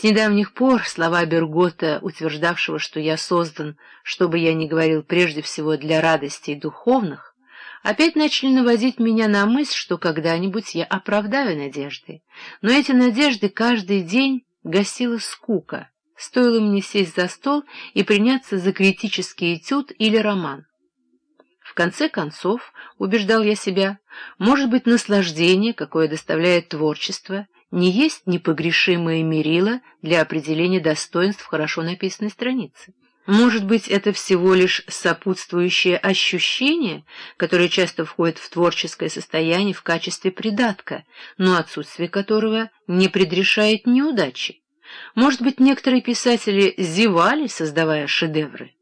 С недавних пор слова Бергота, утверждавшего, что я создан, чтобы я не говорил прежде всего для радостей духовных, опять начали наводить меня на мысль, что когда-нибудь я оправдаю надежды. Но эти надежды каждый день гасила скука, стоило мне сесть за стол и приняться за критический этюд или роман. В конце концов, убеждал я себя, может быть, наслаждение, какое доставляет творчество, не есть непогрешимое мерило для определения достоинств хорошо написанной страницы. Может быть, это всего лишь сопутствующее ощущение, которое часто входит в творческое состояние в качестве придатка, но отсутствие которого не предрешает неудачи. Может быть, некоторые писатели зевали, создавая шедевры.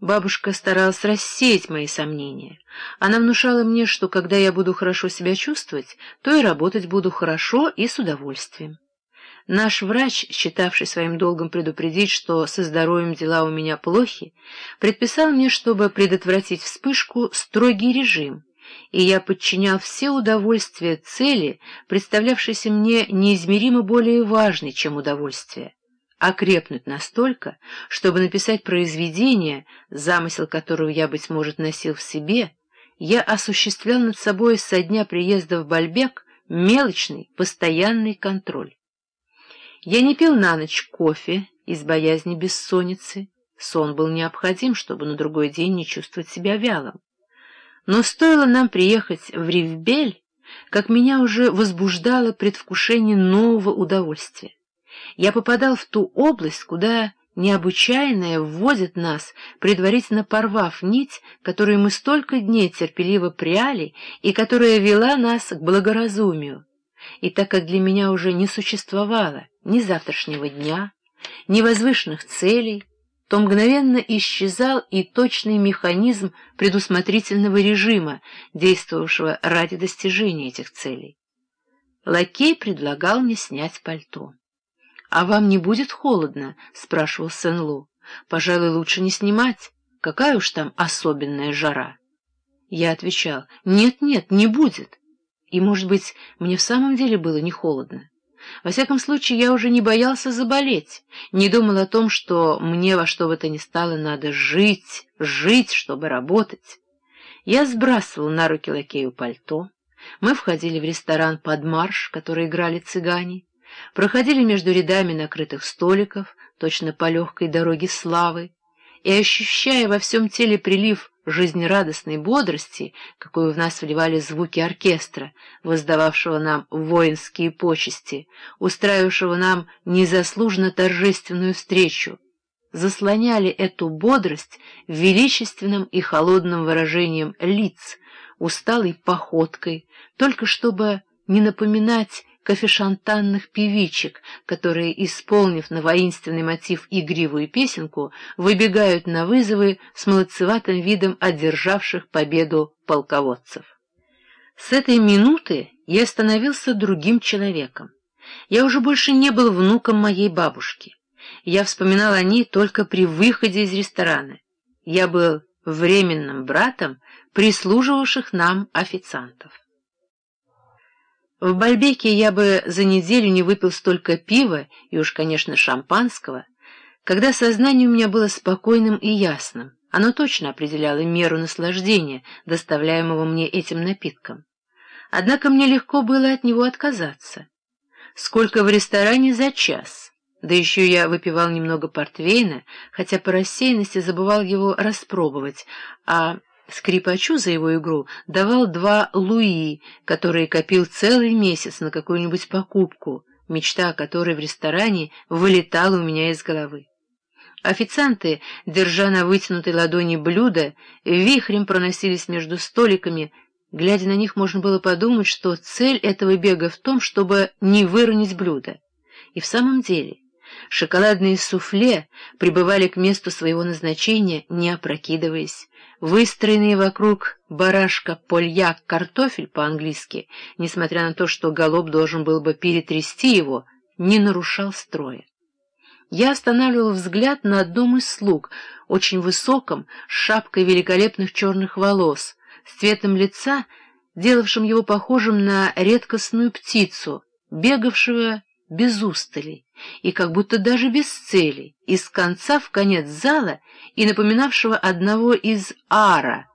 Бабушка старалась рассеять мои сомнения. Она внушала мне, что когда я буду хорошо себя чувствовать, то и работать буду хорошо и с удовольствием. Наш врач, считавший своим долгом предупредить, что со здоровьем дела у меня плохи, предписал мне, чтобы предотвратить вспышку, строгий режим, и я подчинял все удовольствия цели, представлявшейся мне неизмеримо более важной, чем удовольствие окрепнуть настолько, чтобы написать произведение, замысел которого я, быть может, носил в себе, я осуществлял над собой со дня приезда в Бальбек мелочный, постоянный контроль. Я не пил на ночь кофе из боязни бессонницы, сон был необходим, чтобы на другой день не чувствовать себя вялым. Но стоило нам приехать в Ривбель, как меня уже возбуждало предвкушение нового удовольствия я попадал в ту область, куда необычайное вводит нас, предварительно порвав нить, которую мы столько дней терпеливо пряли и которая вела нас к благоразумию. И так как для меня уже не существовало ни завтрашнего дня, ни возвышенных целей, то мгновенно исчезал и точный механизм предусмотрительного режима, действовавшего ради достижения этих целей. Лакей предлагал мне снять пальто. «А вам не будет холодно?» — спрашивал Сен-Лу. «Пожалуй, лучше не снимать. Какая уж там особенная жара?» Я отвечал, «Нет-нет, не будет». И, может быть, мне в самом деле было не холодно. Во всяком случае, я уже не боялся заболеть, не думал о том, что мне во что бы то ни стало надо жить, жить, чтобы работать. Я сбрасывал на руки лакею пальто. Мы входили в ресторан под марш, который играли цыгане проходили между рядами накрытых столиков, точно по легкой дороге славы, и, ощущая во всем теле прилив жизнерадостной бодрости, какую в нас вливали звуки оркестра, воздававшего нам воинские почести, устраивавшего нам незаслуженно торжественную встречу, заслоняли эту бодрость величественным и холодным выражением лиц, усталой походкой, только чтобы не напоминать кофешантанных певичек, которые, исполнив на воинственный мотив игривую песенку, выбегают на вызовы с молодцеватым видом одержавших победу полководцев. С этой минуты я становился другим человеком. Я уже больше не был внуком моей бабушки. Я вспоминал о ней только при выходе из ресторана. Я был временным братом прислуживавших нам официантов. В Бальбеке я бы за неделю не выпил столько пива и уж, конечно, шампанского, когда сознание у меня было спокойным и ясным. Оно точно определяло меру наслаждения, доставляемого мне этим напитком. Однако мне легко было от него отказаться. Сколько в ресторане за час? Да еще я выпивал немного портвейна, хотя по рассеянности забывал его распробовать, а Скрипачу за его игру давал два луи, которые копил целый месяц на какую-нибудь покупку, мечта о которой в ресторане вылетала у меня из головы. Официанты, держа на вытянутой ладони блюда, вихрем проносились между столиками. Глядя на них, можно было подумать, что цель этого бега в том, чтобы не выронить блюдо. И в самом деле... Шоколадные суфле прибывали к месту своего назначения, не опрокидываясь. Выстроенный вокруг барашка польяк картофель по-английски, несмотря на то, что голоб должен был бы перетрясти его, не нарушал строя. Я останавливал взгляд на одном из слуг, очень высоком, с шапкой великолепных черных волос, с цветом лица, делавшим его похожим на редкостную птицу, бегавшего без устали, и как будто даже без цели, из конца в конец зала и напоминавшего одного из ара,